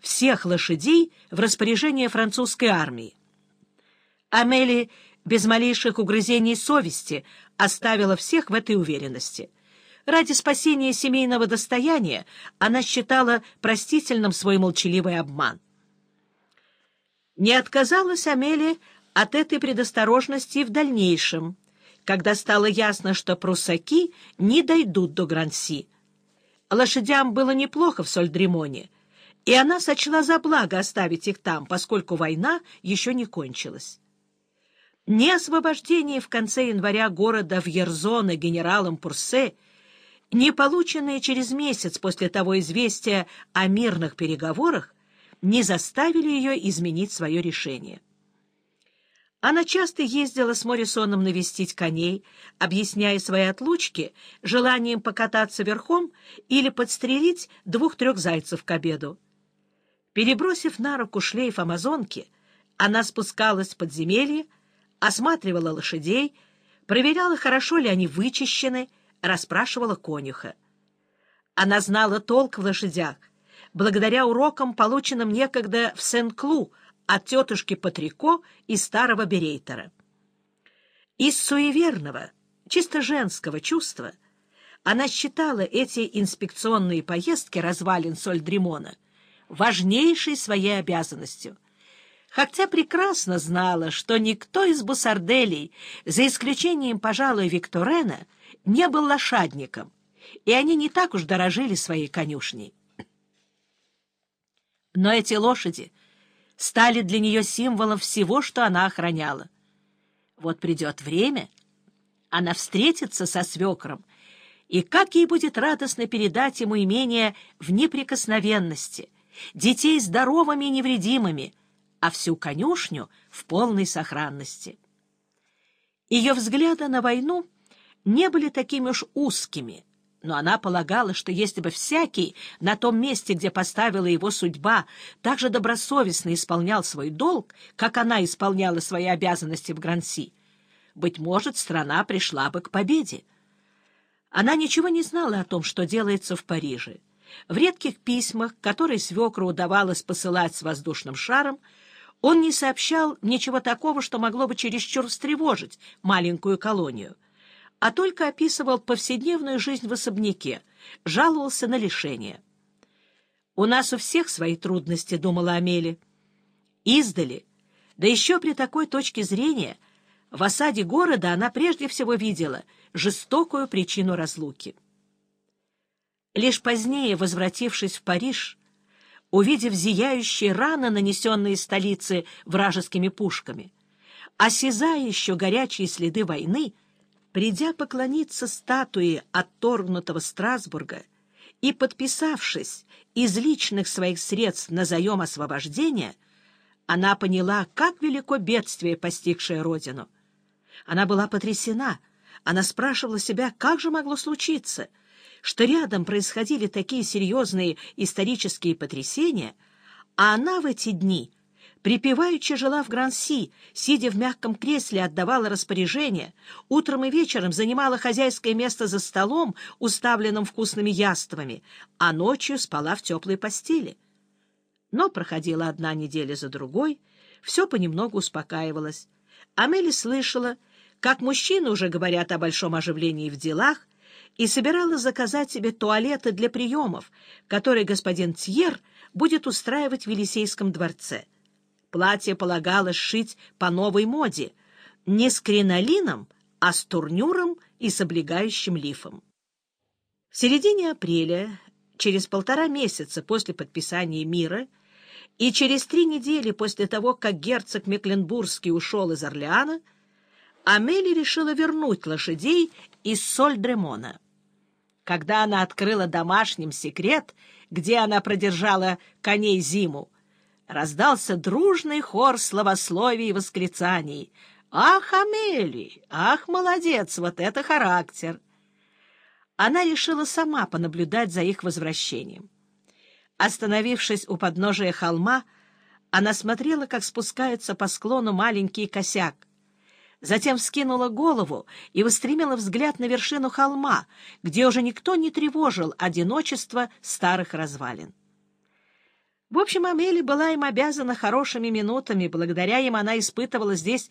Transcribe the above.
всех лошадей в распоряжение французской армии. Амели без малейших угрызений совести оставила всех в этой уверенности. Ради спасения семейного достояния она считала простительным свой молчаливый обман. Не отказалась Амели от этой предосторожности в дальнейшем, когда стало ясно, что прусаки не дойдут до Гранси. Лошадям было неплохо в Сольдремоне, и она сочла за благо оставить их там, поскольку война еще не кончилась. Ни освобождение в конце января города в Ерзоне генералом Пурсе, не полученные через месяц после того известия о мирных переговорах, не заставили ее изменить свое решение. Она часто ездила с Моррисоном навестить коней, объясняя свои отлучки желанием покататься верхом или подстрелить двух-трех зайцев к обеду. Перебросив на руку шлейф амазонки, она спускалась в подземелье, осматривала лошадей, проверяла, хорошо ли они вычищены, расспрашивала конюха. Она знала толк в лошадях, благодаря урокам, полученным некогда в Сен-Клу от тетушки Патрико и старого Берейтера. Из суеверного, чисто женского чувства она считала эти инспекционные поездки развалин Соль-Дремона важнейшей своей обязанностью, хотя прекрасно знала, что никто из бусарделей, за исключением, пожалуй, Викторена, не был лошадником, и они не так уж дорожили своей конюшней. Но эти лошади стали для нее символом всего, что она охраняла. Вот придет время, она встретится со свекром, и как ей будет радостно передать ему имение в неприкосновенности, детей здоровыми и невредимыми, а всю конюшню в полной сохранности. Ее взгляды на войну не были такими уж узкими — но она полагала, что если бы всякий на том месте, где поставила его судьба, так же добросовестно исполнял свой долг, как она исполняла свои обязанности в Гранси, быть может, страна пришла бы к победе. Она ничего не знала о том, что делается в Париже. В редких письмах, которые свекру удавалось посылать с воздушным шаром, он не сообщал ничего такого, что могло бы чересчур встревожить маленькую колонию — а только описывал повседневную жизнь в особняке, жаловался на лишение. «У нас у всех свои трудности», — думала Амели. Издали, да еще при такой точке зрения, в осаде города она прежде всего видела жестокую причину разлуки. Лишь позднее, возвратившись в Париж, увидев зияющие раны, нанесенные столице вражескими пушками, осязая еще горячие следы войны, Придя поклониться статуе отторгнутого Страсбурга и подписавшись из личных своих средств на заем освобождения, она поняла, как велико бедствие, постигшее родину. Она была потрясена. Она спрашивала себя, как же могло случиться, что рядом происходили такие серьезные исторические потрясения, а она в эти дни — Припеваючи жила в Гранси, сидя в мягком кресле, отдавала распоряжение, утром и вечером занимала хозяйское место за столом, уставленным вкусными яствами, а ночью спала в теплой постели. Но проходила одна неделя за другой, все понемногу успокаивалось. Амели слышала, как мужчины уже говорят о большом оживлении в делах, и собирала заказать себе туалеты для приемов, которые господин Тьер будет устраивать в Елисейском дворце. Платье полагалось шить по новой моде, не с кринолином, а с турнюром и с облегающим лифом. В середине апреля, через полтора месяца после подписания мира и через три недели после того, как герцог Мекленбургский ушел из Орлеана, Амели решила вернуть лошадей из Соль-Дремона. Когда она открыла домашним секрет, где она продержала коней зиму, раздался дружный хор словословий и восклицаний. «Ах, Амели! Ах, молодец! Вот это характер!» Она решила сама понаблюдать за их возвращением. Остановившись у подножия холма, она смотрела, как спускается по склону маленький косяк. Затем вскинула голову и устремила взгляд на вершину холма, где уже никто не тревожил одиночество старых развалин. В общем, Амели была им обязана хорошими минутами, благодаря им она испытывала здесь